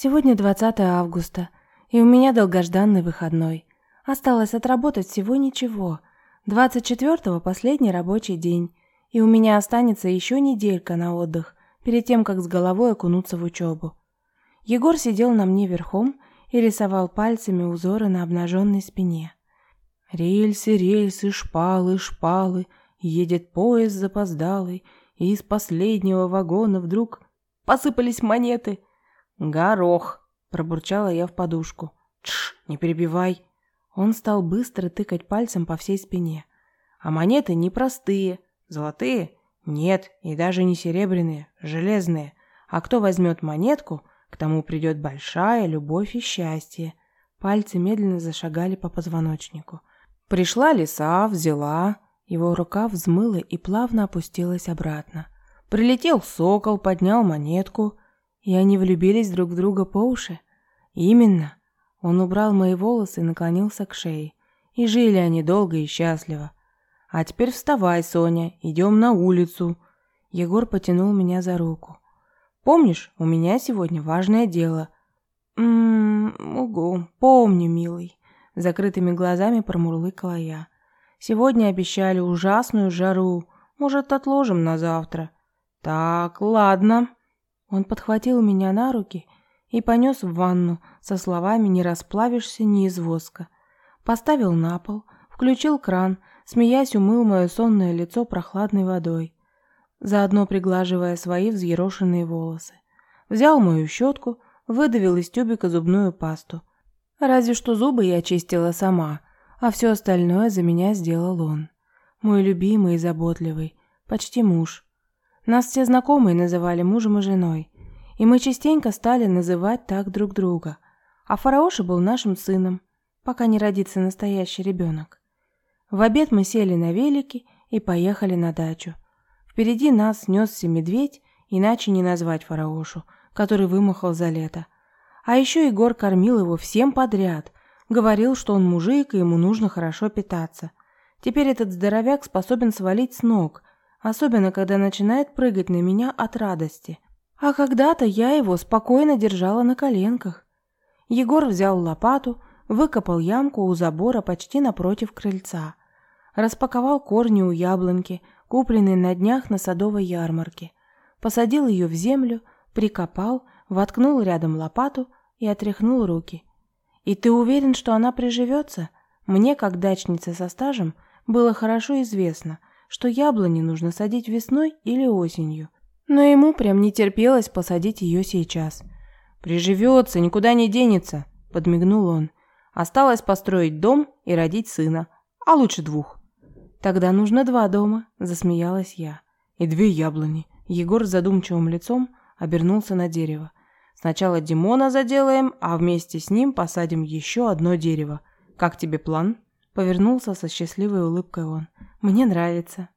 Сегодня 20 августа, и у меня долгожданный выходной. Осталось отработать всего ничего. 24-го последний рабочий день, и у меня останется еще неделька на отдых, перед тем, как с головой окунуться в учебу. Егор сидел на мне верхом и рисовал пальцами узоры на обнаженной спине. Рельсы, рельсы, шпалы, шпалы, едет поезд запоздалый, и из последнего вагона вдруг посыпались монеты. «Горох!» – пробурчала я в подушку. «Тш, не перебивай!» Он стал быстро тыкать пальцем по всей спине. «А монеты непростые. Золотые? Нет, и даже не серебряные, железные. А кто возьмет монетку, к тому придет большая любовь и счастье». Пальцы медленно зашагали по позвоночнику. Пришла лиса, взяла. Его рука взмыла и плавно опустилась обратно. Прилетел сокол, поднял монетку, и они влюбились друг в друга по уши. Именно. Он убрал мои волосы и наклонился к шее. И жили они долго и счастливо. А теперь вставай, Соня, идем на улицу. Егор потянул меня за руку. Помнишь, у меня сегодня важное дело. Ммм, угу, помню, милый. Закрытыми глазами промурлыкала я. Сегодня обещали ужасную жару. Может, отложим на завтра. Так, ладно. Он подхватил меня на руки и понес в ванну со словами «не расплавишься ни из воска». Поставил на пол, включил кран, смеясь умыл мое сонное лицо прохладной водой, заодно приглаживая свои взъерошенные волосы. Взял мою щетку, выдавил из тюбика зубную пасту. Разве что зубы я чистила сама, а все остальное за меня сделал он. Мой любимый и заботливый, почти муж. Нас все знакомые называли мужем и женой, и мы частенько стали называть так друг друга. А Фараоша был нашим сыном, пока не родится настоящий ребенок. В обед мы сели на велики и поехали на дачу. Впереди нас снесся медведь, иначе не назвать Фараошу, который вымахал за лето. А еще Егор кормил его всем подряд, говорил, что он мужик и ему нужно хорошо питаться. Теперь этот здоровяк способен свалить с ног, особенно когда начинает прыгать на меня от радости – а когда-то я его спокойно держала на коленках. Егор взял лопату, выкопал ямку у забора почти напротив крыльца. Распаковал корни у яблоньки, купленной на днях на садовой ярмарке. Посадил ее в землю, прикопал, воткнул рядом лопату и отряхнул руки. «И ты уверен, что она приживется?» Мне, как дачнице со стажем, было хорошо известно, что яблони нужно садить весной или осенью – но ему прям не терпелось посадить ее сейчас. «Приживется, никуда не денется», – подмигнул он. «Осталось построить дом и родить сына, а лучше двух». «Тогда нужно два дома», – засмеялась я. «И две яблони». Егор с задумчивым лицом обернулся на дерево. «Сначала Димона заделаем, а вместе с ним посадим еще одно дерево. Как тебе план?» Повернулся со счастливой улыбкой он. «Мне нравится».